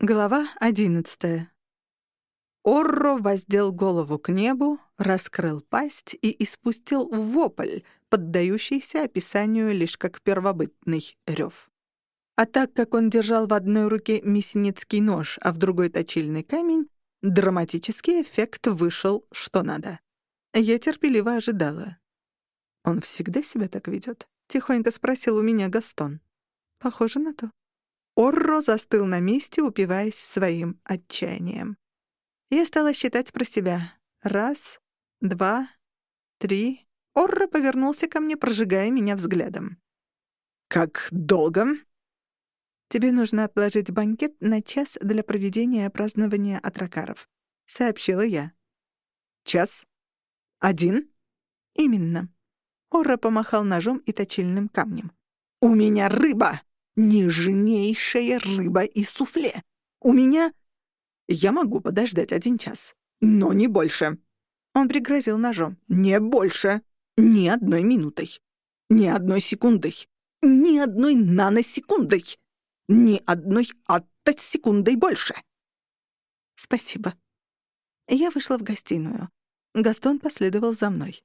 Глава одиннадцатая. Орро воздел голову к небу, раскрыл пасть и испустил вопль, поддающийся описанию лишь как первобытный рев. А так как он держал в одной руке мясницкий нож, а в другой точильный камень, драматический эффект вышел что надо. Я терпеливо ожидала. «Он всегда себя так ведет?» — тихонько спросил у меня Гастон. «Похоже на то». Орро застыл на месте, упиваясь своим отчаянием. Я стала считать про себя. Раз, два, три. Орро повернулся ко мне, прожигая меня взглядом. «Как долго?» «Тебе нужно отложить банкет на час для проведения празднования атракаров», — сообщила я. «Час? Один?» «Именно». Орро помахал ножом и точильным камнем. «У меня рыба!» Нежнейшая рыба и суфле. У меня... Я могу подождать один час, но не больше. Он пригрозил ножом. Не больше. Ни одной минутой. Ни одной секундой. Ни одной наносекундой. Ни одной аттосекундой больше. Спасибо. Я вышла в гостиную. Гастон последовал за мной.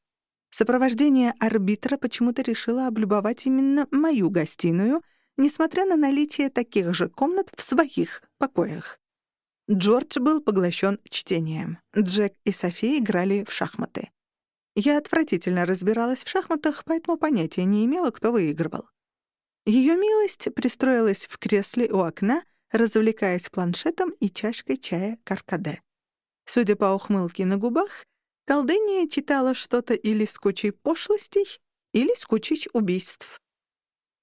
Сопровождение арбитра почему-то решило облюбовать именно мою гостиную — несмотря на наличие таких же комнат в своих покоях. Джордж был поглощен чтением. Джек и София играли в шахматы. Я отвратительно разбиралась в шахматах, поэтому понятия не имела, кто выигрывал. Ее милость пристроилась в кресле у окна, развлекаясь планшетом и чашкой чая каркаде. Судя по ухмылке на губах, колдыния читала что-то или с кучей пошлостей, или с кучей убийств.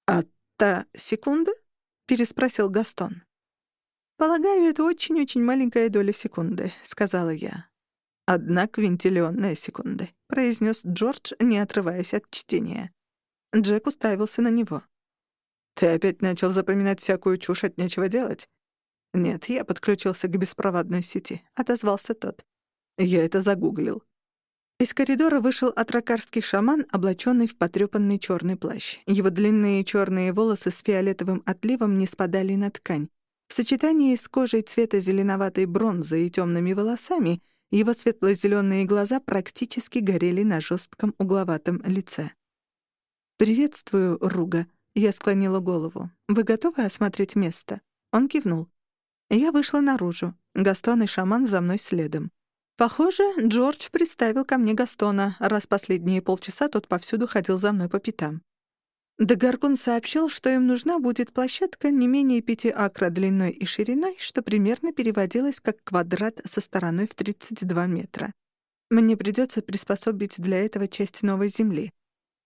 А «Та секунда?» — переспросил Гастон. «Полагаю, это очень-очень маленькая доля секунды», — сказала я. «Одна квинтиллионная секунды», — произнес Джордж, не отрываясь от чтения. Джек уставился на него. «Ты опять начал запоминать всякую чушь от нечего делать?» «Нет, я подключился к беспроводной сети», — отозвался тот. «Я это загуглил. Из коридора вышел атракарский шаман, облаченный в потрёпанный чёрный плащ. Его длинные чёрные волосы с фиолетовым отливом не спадали на ткань. В сочетании с кожей цвета зеленоватой бронзы и тёмными волосами его светло-зелёные глаза практически горели на жёстком угловатом лице. «Приветствую, Руга», — я склонила голову. «Вы готовы осмотреть место?» Он кивнул. Я вышла наружу. Гастон и шаман за мной следом. Похоже, Джордж приставил ко мне Гастона, раз последние полчаса тот повсюду ходил за мной по пятам. Дегаркун сообщил, что им нужна будет площадка не менее пяти акра длиной и шириной, что примерно переводилось как квадрат со стороной в 32 метра. Мне придется приспособить для этого часть новой земли.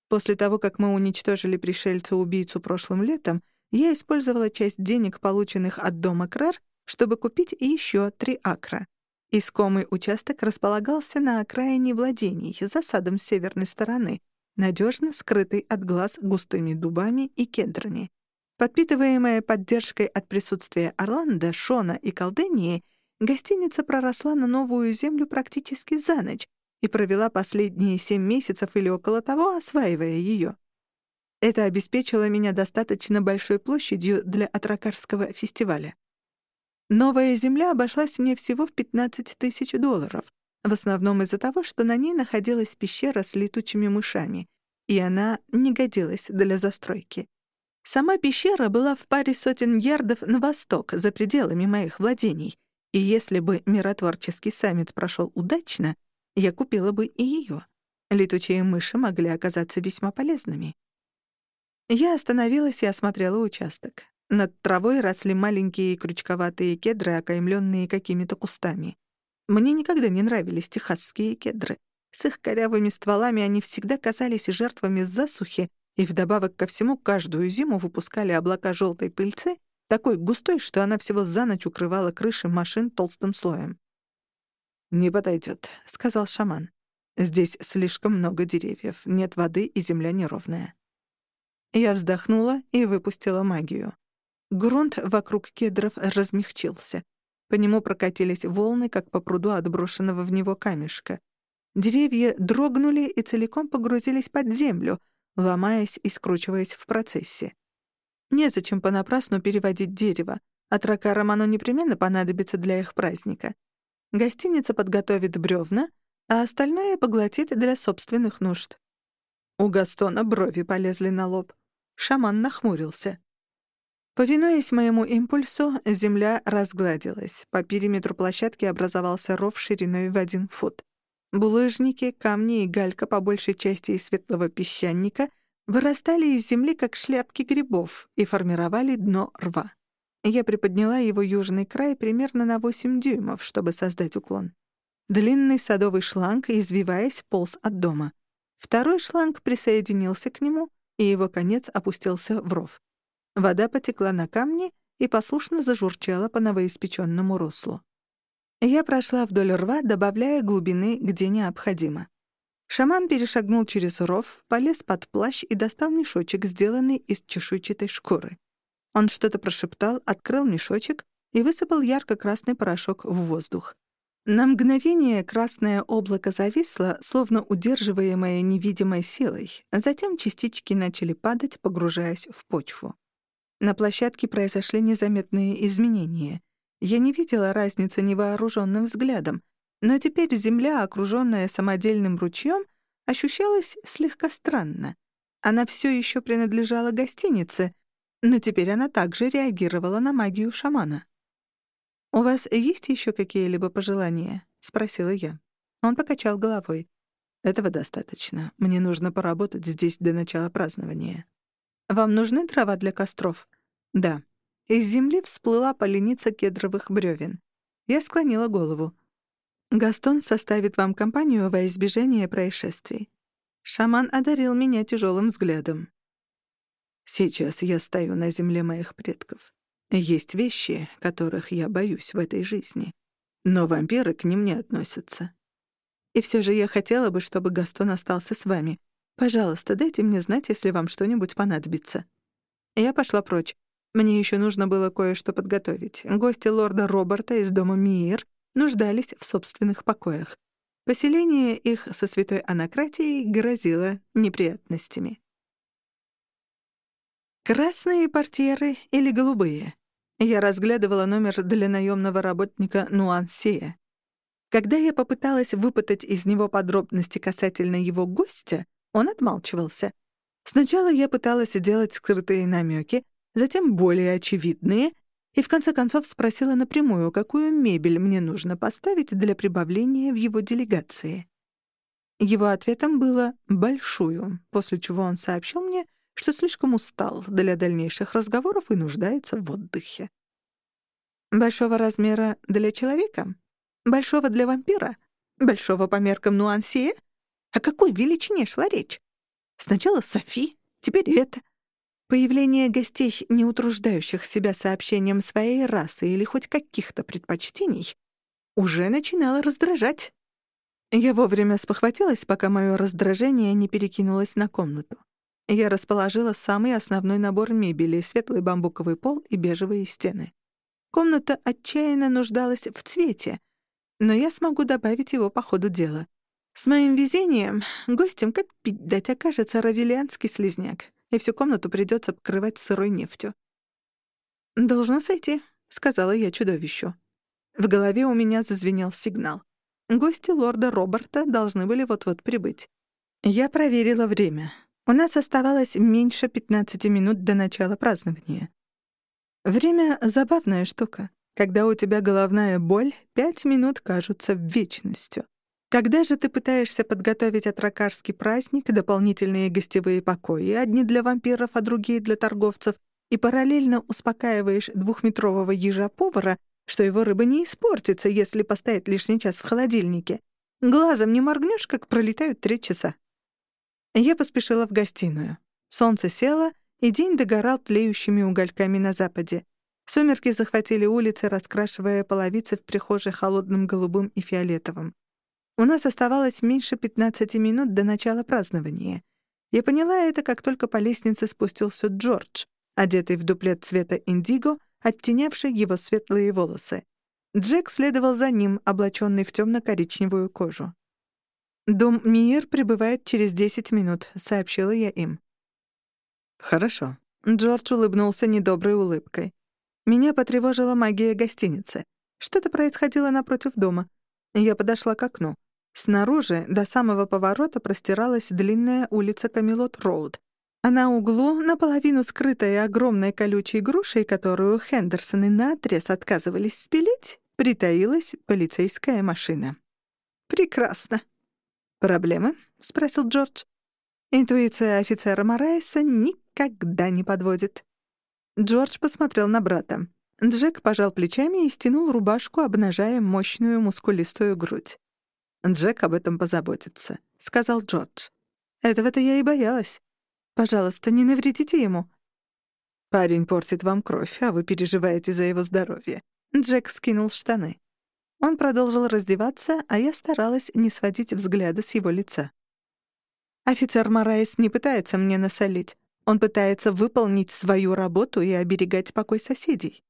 После того, как мы уничтожили пришельца-убийцу прошлым летом, я использовала часть денег, полученных от дома Крар, чтобы купить еще три акра. Искомый участок располагался на окраине владений, за садом северной стороны, надежно скрытый от глаз густыми дубами и кедрами. Подпитываемая поддержкой от присутствия Орландо, Шона и Колдении, гостиница проросла на новую землю практически за ночь и провела последние семь месяцев или около того, осваивая ее. Это обеспечило меня достаточно большой площадью для Атракарского фестиваля. Новая земля обошлась мне всего в 15 тысяч долларов, в основном из-за того, что на ней находилась пещера с летучими мышами, и она не годилась для застройки. Сама пещера была в паре сотен ярдов на восток, за пределами моих владений, и если бы миротворческий саммит прошел удачно, я купила бы и ее. Летучие мыши могли оказаться весьма полезными. Я остановилась и осмотрела участок. Над травой росли маленькие крючковатые кедры, окаймленные какими-то кустами. Мне никогда не нравились техасские кедры. С их корявыми стволами они всегда казались жертвами засухи, и вдобавок ко всему каждую зиму выпускали облака желтой пыльцы, такой густой, что она всего за ночь укрывала крыши машин толстым слоем. «Не подойдет», — сказал шаман. «Здесь слишком много деревьев, нет воды и земля неровная». Я вздохнула и выпустила магию. Грунт вокруг кедров размягчился. По нему прокатились волны, как по пруду отброшенного в него камешка. Деревья дрогнули и целиком погрузились под землю, ломаясь и скручиваясь в процессе. Незачем понапрасну переводить дерево. А тракарам оно непременно понадобится для их праздника. Гостиница подготовит бревна, а остальное поглотит для собственных нужд. У Гастона брови полезли на лоб. Шаман нахмурился. Повинуясь моему импульсу, земля разгладилась. По периметру площадки образовался ров шириной в один фут. Булыжники, камни и галька, по большей части из светлого песчаника, вырастали из земли, как шляпки грибов, и формировали дно рва. Я приподняла его южный край примерно на 8 дюймов, чтобы создать уклон. Длинный садовый шланг, извиваясь, полз от дома. Второй шланг присоединился к нему, и его конец опустился в ров. Вода потекла на камни и послушно зажурчала по новоиспеченному руслу. Я прошла вдоль рва, добавляя глубины, где необходимо. Шаман перешагнул через ров, полез под плащ и достал мешочек, сделанный из чешуйчатой шкуры. Он что-то прошептал, открыл мешочек и высыпал ярко-красный порошок в воздух. На мгновение красное облако зависло, словно удерживаемое невидимой силой, затем частички начали падать, погружаясь в почву. На площадке произошли незаметные изменения. Я не видела разницы невооруженным взглядом, но теперь земля, окруженная самодельным ручьем, ощущалась слегка странно. Она все еще принадлежала гостинице, но теперь она также реагировала на магию шамана. «У вас есть еще какие-либо пожелания?» — спросила я. Он покачал головой. «Этого достаточно. Мне нужно поработать здесь до начала празднования». «Вам нужны дрова для костров?» «Да». Из земли всплыла поленица кедровых бревен. Я склонила голову. «Гастон составит вам компанию во избежание происшествий». Шаман одарил меня тяжелым взглядом. Сейчас я стою на земле моих предков. Есть вещи, которых я боюсь в этой жизни. Но вампиры к ним не относятся. И все же я хотела бы, чтобы Гастон остался с вами. Пожалуйста, дайте мне знать, если вам что-нибудь понадобится. Я пошла прочь. Мне еще нужно было кое-что подготовить. Гости лорда Роберта из дома Миир нуждались в собственных покоях. Поселение их со святой анакратией грозило неприятностями. Красные портьеры или голубые? Я разглядывала номер для наемного работника Нуансея. Когда я попыталась выпытать из него подробности касательно его гостя, он отмалчивался. Сначала я пыталась делать скрытые намеки, затем более очевидные, и в конце концов спросила напрямую, какую мебель мне нужно поставить для прибавления в его делегации. Его ответом было «большую», после чего он сообщил мне, что слишком устал для дальнейших разговоров и нуждается в отдыхе. Большого размера для человека? Большого для вампира? Большого по меркам нуансия? О какой величине шла речь? Сначала Софи, теперь это. Появление гостей, не утруждающих себя сообщением своей расы или хоть каких-то предпочтений, уже начинало раздражать. Я вовремя спохватилась, пока мое раздражение не перекинулось на комнату. Я расположила самый основной набор мебели, светлый бамбуковый пол и бежевые стены. Комната отчаянно нуждалась в цвете, но я смогу добавить его по ходу дела. С моим везением гостям как пить дать окажется равелианский слизняк, и всю комнату придется покрывать сырой нефтью. «Должно сойти», — сказала я чудовищу. В голове у меня зазвенел сигнал. Гости лорда Роберта должны были вот-вот прибыть. Я проверила время. У нас оставалось меньше 15 минут до начала празднования. Время — забавная штука. Когда у тебя головная боль, пять минут кажутся вечностью. Когда же ты пытаешься подготовить атракарский праздник, дополнительные гостевые покои, одни для вампиров, а другие для торговцев, и параллельно успокаиваешь двухметрового ежа-повара, что его рыба не испортится, если поставить лишний час в холодильнике, глазом не моргнешь, как пролетают три часа. Я поспешила в гостиную. Солнце село, и день догорал тлеющими угольками на западе. Сумерки захватили улицы, раскрашивая половицы в прихожей холодным голубым и фиолетовым. У нас оставалось меньше 15 минут до начала празднования. Я поняла это, как только по лестнице спустился Джордж, одетый в дуплет цвета индиго, оттенявший его светлые волосы. Джек следовал за ним, облаченный в темно-коричневую кожу. «Дом Миер прибывает через десять минут», — сообщила я им. «Хорошо». Джордж улыбнулся недоброй улыбкой. Меня потревожила магия гостиницы. Что-то происходило напротив дома. Я подошла к окну. Снаружи до самого поворота простиралась длинная улица Камелот-Роуд, а на углу, наполовину скрытая огромной колючей грушей, которую Хендерсоны наотрез отказывались спилить, притаилась полицейская машина. «Прекрасно». «Проблемы?» — спросил Джордж. Интуиция офицера Морайса никогда не подводит. Джордж посмотрел на брата. Джек пожал плечами и стянул рубашку, обнажая мощную мускулистую грудь. «Джек об этом позаботится», — сказал Джордж. «Этого-то я и боялась. Пожалуйста, не навредите ему». «Парень портит вам кровь, а вы переживаете за его здоровье». Джек скинул штаны. Он продолжил раздеваться, а я старалась не сводить взгляда с его лица. Офицер Мораес не пытается мне насолить. Он пытается выполнить свою работу и оберегать покой соседей.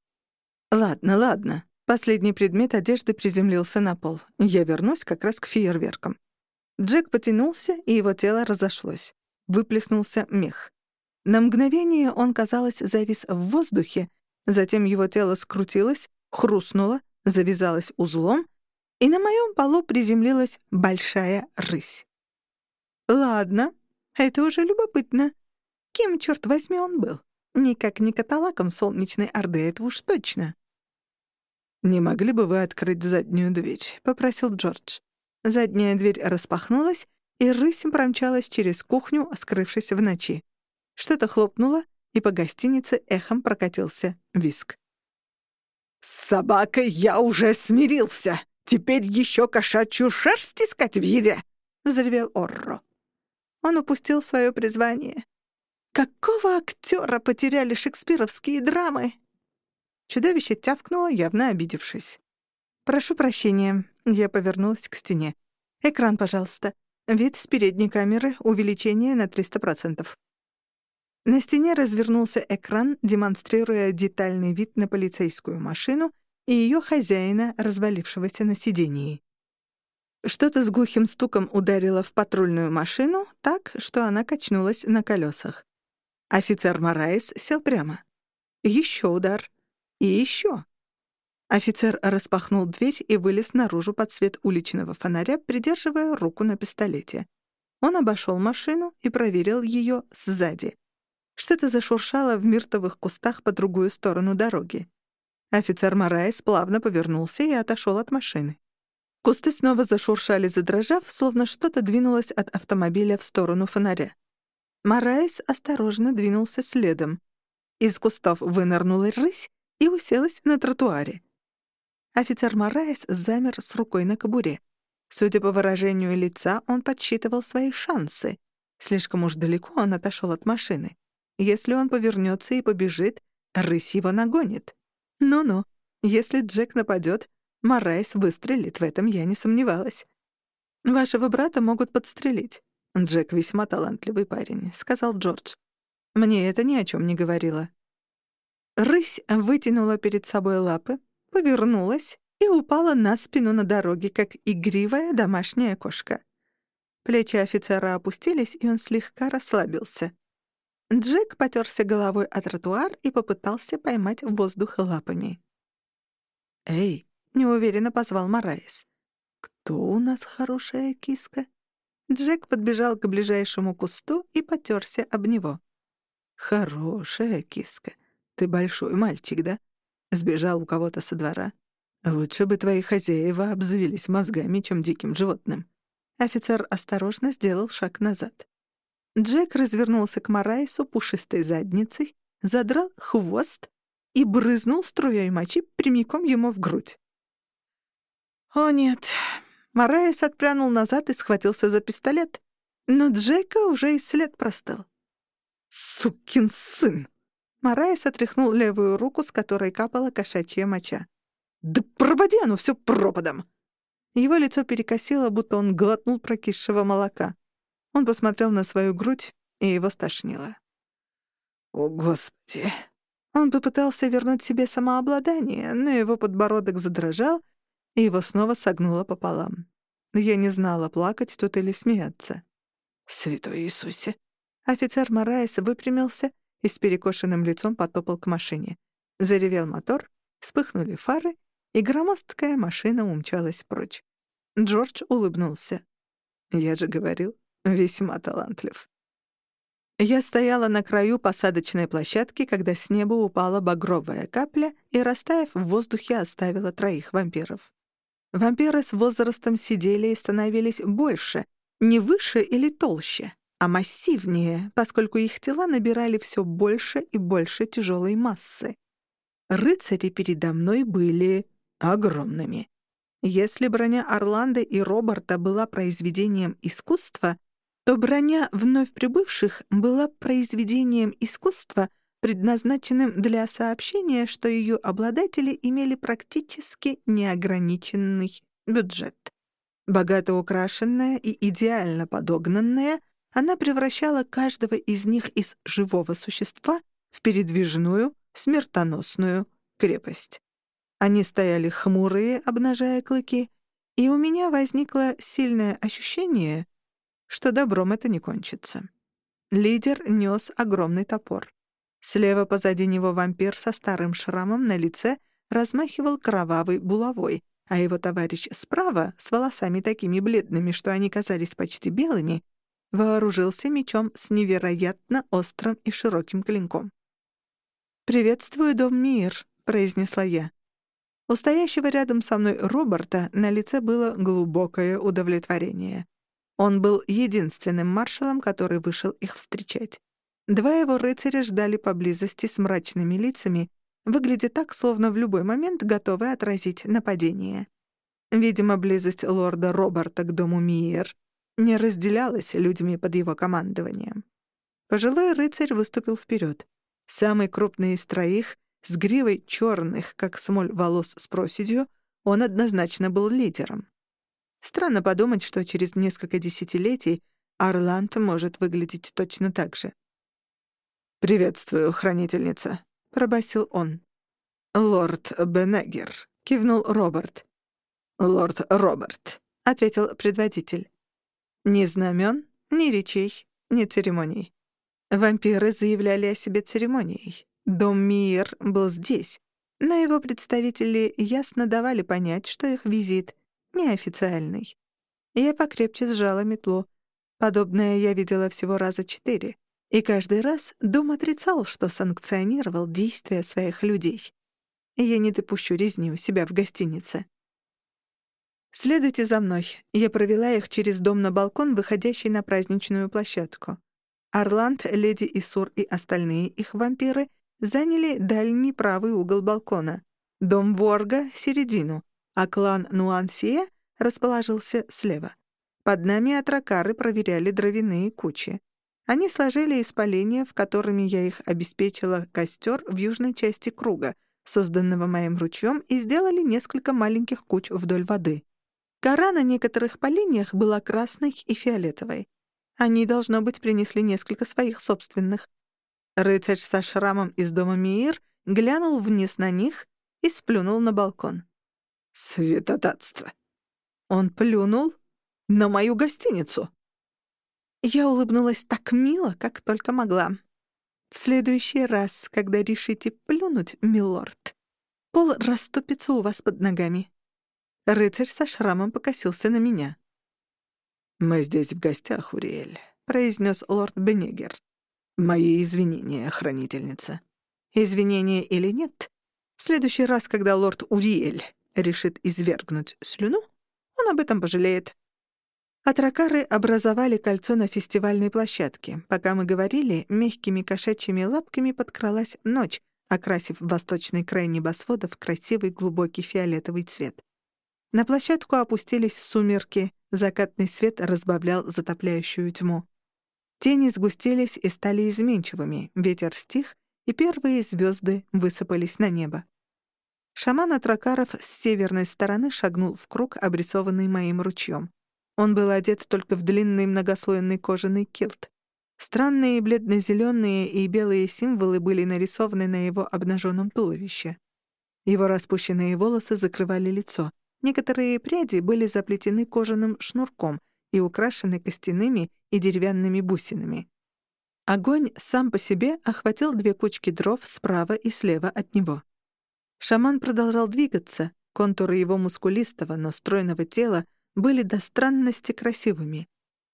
Ладно, ладно. Последний предмет одежды приземлился на пол. Я вернусь как раз к фейерверкам. Джек потянулся, и его тело разошлось. Выплеснулся мех. На мгновение он, казалось, завис в воздухе, затем его тело скрутилось, хрустнуло, завязалось узлом, и на моем полу приземлилась большая рысь. Ладно, это уже любопытно. Кем, черт возьми, он был? Никак не каталаком солнечной Орды, это уж точно. «Не могли бы вы открыть заднюю дверь?» — попросил Джордж. Задняя дверь распахнулась, и рысь промчалась через кухню, скрывшись в ночи. Что-то хлопнуло, и по гостинице эхом прокатился виск. «С собакой я уже смирился! Теперь еще кошачью шерсть искать в еде!» — взревел Орро. Он упустил свое призвание. Какого актера потеряли шекспировские драмы? Чудовище тявкнуло, явно обидевшись. «Прошу прощения». Я повернулась к стене. «Экран, пожалуйста. Вид с передней камеры, увеличение на 300%. На стене развернулся экран, демонстрируя детальный вид на полицейскую машину и ее хозяина, развалившегося на сидении. Что-то с глухим стуком ударило в патрульную машину так, что она качнулась на колесах. Офицер Мораис сел прямо. Еще удар. И еще. Офицер распахнул дверь и вылез наружу под свет уличного фонаря, придерживая руку на пистолете. Он обошел машину и проверил ее сзади. Что-то зашуршало в миртовых кустах по другую сторону дороги. Офицер Мораес плавно повернулся и отошел от машины. Кусты снова зашуршали, задрожав, словно что-то двинулось от автомобиля в сторону фонаря. Мораес осторожно двинулся следом. Из кустов вынырнула рысь и уселась на тротуаре. Офицер Мораес замер с рукой на кобуре. Судя по выражению лица, он подсчитывал свои шансы. Слишком уж далеко он отошел от машины. Если он повернется и побежит, рысь его нагонит. Ну-ну, если Джек нападет, Морайс выстрелит, в этом я не сомневалась. «Вашего брата могут подстрелить». «Джек весьма талантливый парень», — сказал Джордж. Мне это ни о чем не говорило. Рысь вытянула перед собой лапы, повернулась и упала на спину на дороге, как игривая домашняя кошка. Плечи офицера опустились, и он слегка расслабился. Джек потерся головой о тротуар и попытался поймать воздух лапами. «Эй!» — неуверенно позвал Мораис. «Кто у нас хорошая киска?» Джек подбежал к ближайшему кусту и потерся об него. «Хорошая киска. Ты большой мальчик, да? Сбежал у кого-то со двора. Лучше бы твои хозяева обзавелись мозгами, чем диким животным». Офицер осторожно сделал шаг назад. Джек развернулся к Марайсу пушистой задницей, задрал хвост и брызнул струей мочи прямиком ему в грудь. О нет. Марайс отпрянул назад и схватился за пистолет, но Джека уже и след простыл. «Сукин сын!» Марайс отряхнул левую руку, с которой капала кошачья моча. «Да пропади оно все пропадом!» Его лицо перекосило, будто он глотнул прокисшего молока. Он посмотрел на свою грудь, и его стошнило. «О, Господи!» Он попытался вернуть себе самообладание, но его подбородок задрожал, и его снова согнуло пополам. Я не знала, плакать тут или смеяться. «Святой Иисусе!» Офицер Мораес выпрямился и с перекошенным лицом потопал к машине. Заревел мотор, вспыхнули фары, и громоздкая машина умчалась прочь. Джордж улыбнулся. «Я же говорил, весьма талантлив». Я стояла на краю посадочной площадки, когда с неба упала багровая капля и, растаяв в воздухе, оставила троих вампиров. Вампиры с возрастом сидели и становились больше, не выше или толще, а массивнее, поскольку их тела набирали все больше и больше тяжелой массы. Рыцари передо мной были огромными. Если броня Орланды и Роберта была произведением искусства, то броня вновь прибывших была произведением искусства, предназначенным для сообщения, что ее обладатели имели практически неограниченный бюджет. Богато украшенная и идеально подогнанная, она превращала каждого из них из живого существа в передвижную, смертоносную крепость. Они стояли хмурые, обнажая клыки, и у меня возникло сильное ощущение, что добром это не кончится. Лидер нес огромный топор. Слева позади него вампир со старым шрамом на лице размахивал кровавой булавой, а его товарищ справа, с волосами такими бледными, что они казались почти белыми, вооружился мечом с невероятно острым и широким клинком. «Приветствую, дом Мир», — произнесла я. У стоящего рядом со мной Роберта на лице было глубокое удовлетворение. Он был единственным маршалом, который вышел их встречать. Два его рыцаря ждали поблизости с мрачными лицами, выглядя так, словно в любой момент готовы отразить нападение. Видимо, близость лорда Роберта к дому Миер не разделялась людьми под его командованием. Пожилой рыцарь выступил вперед. Самый крупный из троих, с гривой черных, как смоль волос с проседью, он однозначно был лидером. Странно подумать, что через несколько десятилетий Орланд может выглядеть точно так же. «Приветствую, хранительница», — пробасил он. «Лорд Бенегер», — кивнул Роберт. «Лорд Роберт», — ответил предводитель. «Ни знамен, ни речей, ни церемоний». Вампиры заявляли о себе церемонией. Дом Миер был здесь, но его представители ясно давали понять, что их визит неофициальный. Я покрепче сжала метлу. Подобное я видела всего раза четыре. И каждый раз дом отрицал, что санкционировал действия своих людей. Я не допущу резни у себя в гостинице. «Следуйте за мной». Я провела их через дом на балкон, выходящий на праздничную площадку. Орланд, леди Исур и остальные их вампиры заняли дальний правый угол балкона. Дом Ворга — середину, а клан Нуансия расположился слева. Под нами атракары проверяли дровяные кучи. Они сложили из поленьев, которыми я их обеспечила, костер в южной части круга, созданного моим ручьем, и сделали несколько маленьких куч вдоль воды. Кора на некоторых поленьях была красной и фиолетовой. Они, должно быть, принесли несколько своих собственных. Рыцарь со шрамом из дома Миир глянул вниз на них и сплюнул на балкон. «Святотатство!» Он плюнул на мою гостиницу. Я улыбнулась так мило, как только могла. В следующий раз, когда решите плюнуть, милорд, пол расступится у вас под ногами. Рыцарь со шрамом покосился на меня. «Мы здесь в гостях, Уриэль», — произнес лорд Бенегер. «Мои извинения, хранительница». Извинения или нет, в следующий раз, когда лорд Уриэль решит извергнуть слюну, он об этом пожалеет. Атракары образовали кольцо на фестивальной площадке. Пока мы говорили, мягкими кошачьими лапками подкралась ночь, окрасив восточный край небосвода в красивый глубокий фиолетовый цвет. На площадку опустились сумерки, закатный свет разбавлял затопляющую тьму. Тени сгустились и стали изменчивыми, ветер стих, и первые звезды высыпались на небо. Шаман Атракаров с северной стороны шагнул в круг, обрисованный моим ручьем. Он был одет только в длинный многослойный кожаный килт. Странные бледно-зеленые и белые символы были нарисованы на его обнаженном туловище. Его распущенные волосы закрывали лицо. Некоторые пряди были заплетены кожаным шнурком и украшены костяными и деревянными бусинами. Огонь сам по себе охватил две кучки дров справа и слева от него. Шаман продолжал двигаться, контуры его мускулистого, но стройного тела были до странности красивыми.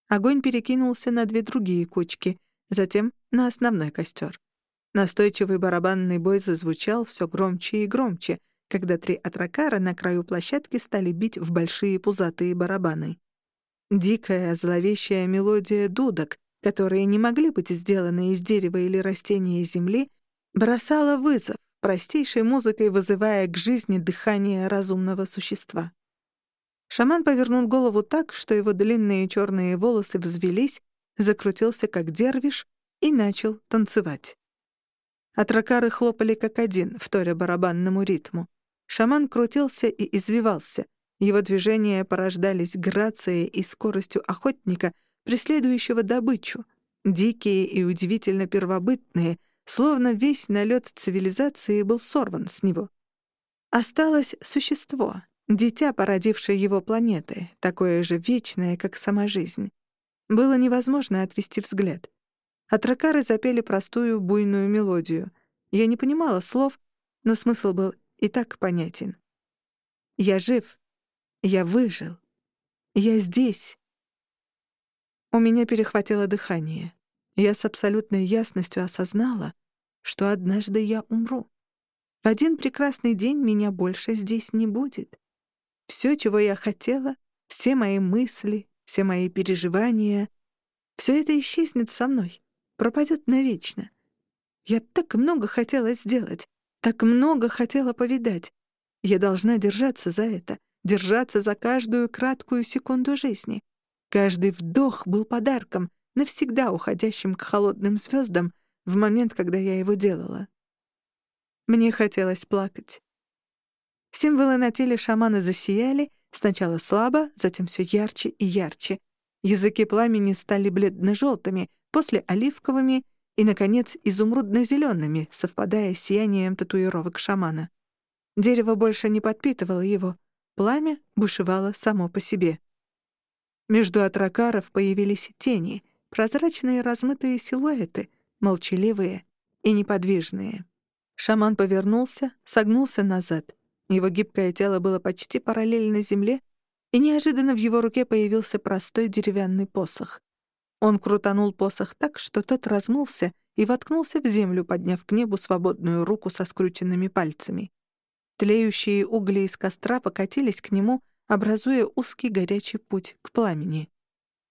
Огонь перекинулся на две другие кучки, затем на основной костер. Настойчивый барабанный бой зазвучал все громче и громче, когда три атракара на краю площадки стали бить в большие пузатые барабаны. Дикая, зловещая мелодия дудок, которые не могли быть сделаны из дерева или растения земли, бросала вызов, простейшей музыкой вызывая к жизни дыхание разумного существа. Шаман повернул голову так, что его длинные черные волосы взвелись, закрутился как дервиш и начал танцевать. Атракары хлопали как один, вторя барабанному ритму. Шаман крутился и извивался. Его движения порождались грацией и скоростью охотника, преследующего добычу. Дикие и удивительно первобытные, словно весь налет цивилизации был сорван с него. Осталось существо, дитя, породившее его планеты, такое же вечное, как сама жизнь. Было невозможно отвести взгляд. Атракары запели простую буйную мелодию. Я не понимала слов, но смысл был и так понятен. Я жив. Я выжил. Я здесь. У меня перехватило дыхание. Я с абсолютной ясностью осознала, что однажды я умру. В один прекрасный день меня больше здесь не будет. Все, чего я хотела, все мои мысли, все мои переживания, все это исчезнет со мной, пропадет навечно. Я так много хотела сделать, так много хотела повидать. Я должна держаться за это, держаться за каждую краткую секунду жизни. Каждый вдох был подарком, навсегда уходящим к холодным звездам в момент, когда я его делала. Мне хотелось плакать. Символы на теле шамана засияли, сначала слабо, затем все ярче и ярче. Языки пламени стали бледно-желтыми, после — оливковыми и, наконец, изумрудно-зелёными, совпадая с сиянием татуировок шамана. Дерево больше не подпитывало его, пламя бушевало само по себе. Между атракаров появились тени, прозрачные размытые силуэты, молчаливые и неподвижные. Шаман повернулся, согнулся назад. Его гибкое тело было почти параллельно земле, и неожиданно в его руке появился простой деревянный посох. Он крутанул посох так, что тот размылся и воткнулся в землю, подняв к небу свободную руку со скрученными пальцами. Тлеющие угли из костра покатились к нему, образуя узкий горячий путь к пламени.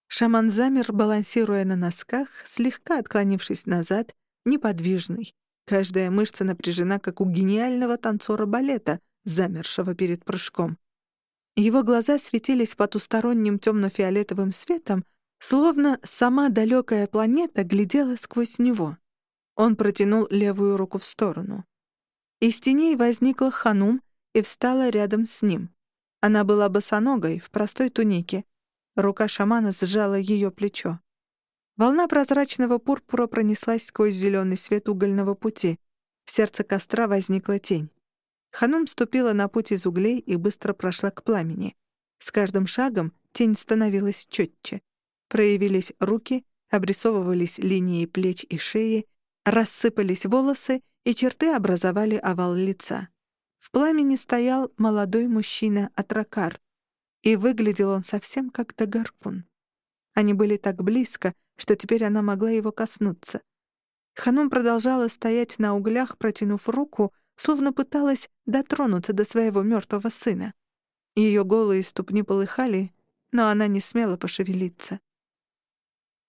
Шаман замер, балансируя на носках, слегка отклонившись назад, неподвижный. Каждая мышца напряжена, как у гениального танцора балета, замершего перед прыжком. Его глаза светились потусторонним темно-фиолетовым светом, Словно сама далекая планета глядела сквозь него. Он протянул левую руку в сторону. Из теней возникла Ханум и встала рядом с ним. Она была босоногой, в простой тунике. Рука шамана сжала ее плечо. Волна прозрачного пурпура пронеслась сквозь зеленый свет угольного пути. В сердце костра возникла тень. Ханум ступила на путь из углей и быстро прошла к пламени. С каждым шагом тень становилась четче. Проявились руки, обрисовывались линии плеч и шеи, рассыпались волосы, и черты образовали овал лица. В пламени стоял молодой мужчина Атракар, и выглядел он совсем как Дагаркун. Они были так близко, что теперь она могла его коснуться. Ханум продолжала стоять на углях, протянув руку, словно пыталась дотронуться до своего мертвого сына. Ее голые ступни полыхали, но она не смела пошевелиться.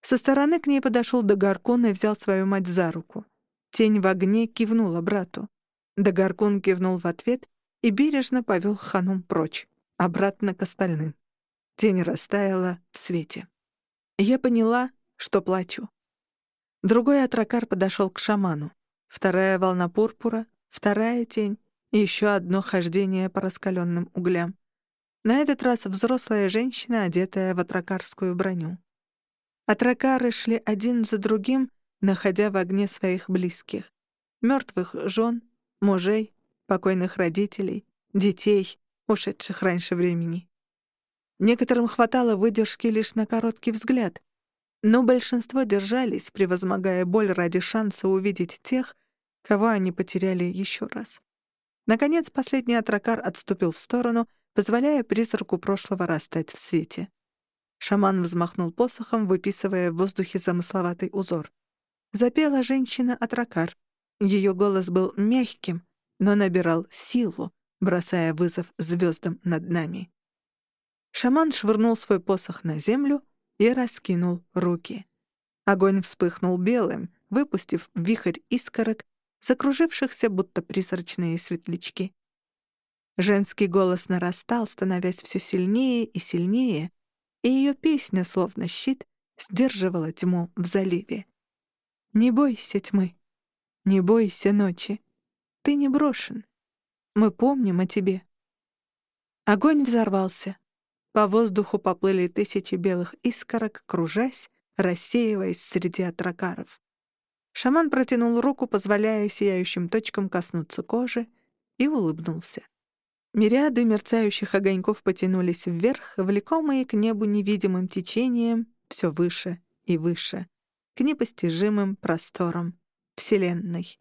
Со стороны к ней подошел Дагаркун и взял свою мать за руку. Тень в огне кивнула брату. Дагаркун кивнул в ответ и бережно повел Ханум прочь, обратно к остальным. Тень растаяла в свете. Я поняла, что плачу. Другой атракар подошел к шаману. Вторая волна пурпура, вторая тень и еще одно хождение по раскаленным углям. На этот раз взрослая женщина, одетая в атракарскую броню. Атракары шли один за другим, находя в огне своих близких. Мертвых жен, мужей, покойных родителей, детей, ушедших раньше времени. Некоторым хватало выдержки лишь на короткий взгляд. Но большинство держались, превозмогая боль ради шанса увидеть тех, кого они потеряли еще раз. Наконец, последний атракар отступил в сторону, позволяя призраку прошлого растать в свете. Шаман взмахнул посохом, выписывая в воздухе замысловатый узор. Запела женщина-атракар. Ее голос был мягким, но набирал силу, бросая вызов звездам над нами. Шаман швырнул свой посох на землю и раскинул руки. Огонь вспыхнул белым, выпустив вихрь искорок, закружившихся будто призрачные светлячки. Женский голос нарастал, становясь все сильнее и сильнее, и ее песня, словно щит, сдерживала тьму в заливе. «Не бойся тьмы, не бойся ночи, ты не брошен, мы помним о тебе». Огонь взорвался. По воздуху поплыли тысячи белых искорок, кружась, рассеиваясь среди атракаров. Шаман протянул руку, позволяя сияющим точкам коснуться кожи, и улыбнулся. Мириады мерцающих огоньков потянулись вверх, влекомые к небу невидимым течением, все выше и выше, к непостижимым просторам Вселенной.